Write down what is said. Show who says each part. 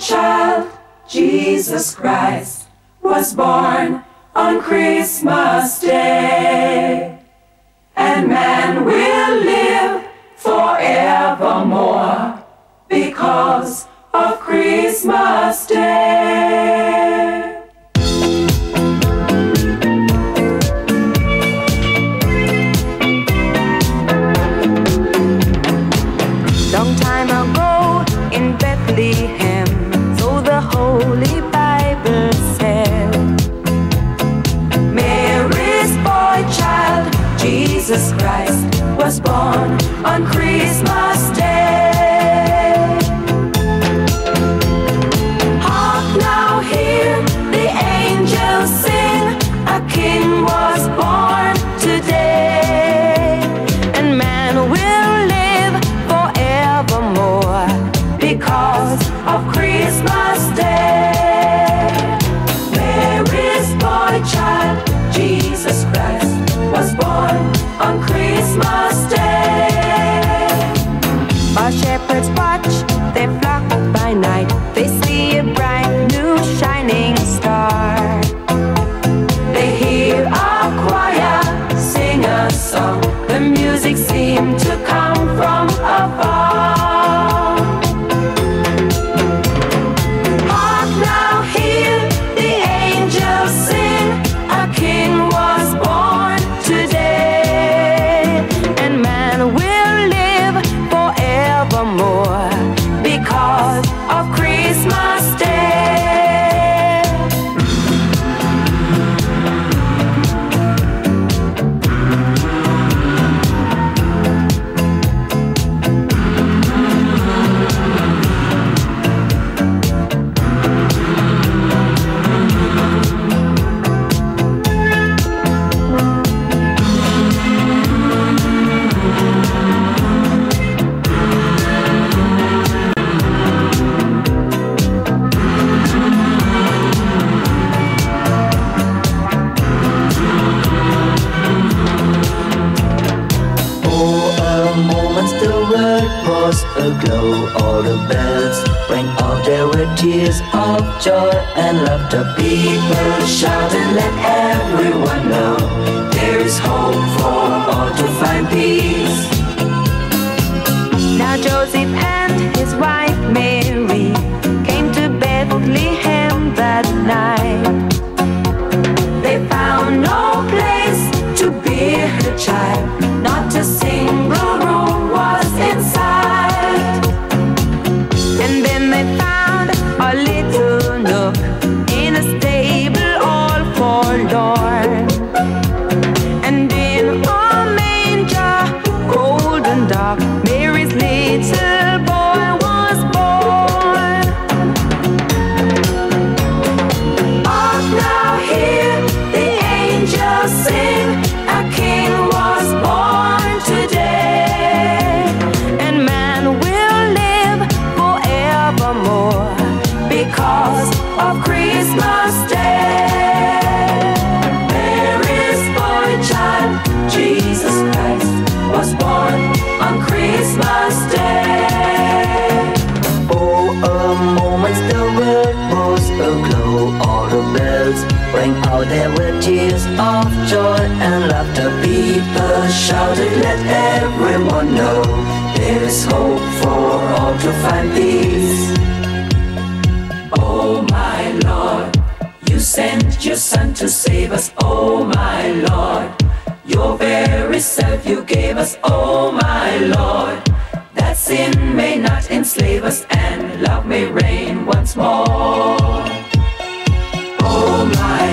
Speaker 1: child, Jesus Christ, was born on Christmas Day. And man will live forevermore because of Christmas Day. On Christmas Day.
Speaker 2: Shepherds watch their flock by night, they see a bright new shining star.
Speaker 1: They hear a choir sing a song. The music seemed to come from afar. Was
Speaker 3: aglow All the bells rang out There were tears of joy and laughter
Speaker 1: People shouted, let everyone know there is hope for all to find peace.
Speaker 2: Now Joseph and his wife Mary came to Bethlehem that night.
Speaker 1: They found no place to bear the child, você.
Speaker 2: And
Speaker 3: laughter
Speaker 1: People shouted, let everyone know there is hope for all to find peace. Oh my Lord, you sent your Son to save us. Oh my Lord, your very self you gave us. Oh my Lord, that sin may not enslave us and love may reign once more. Oh my.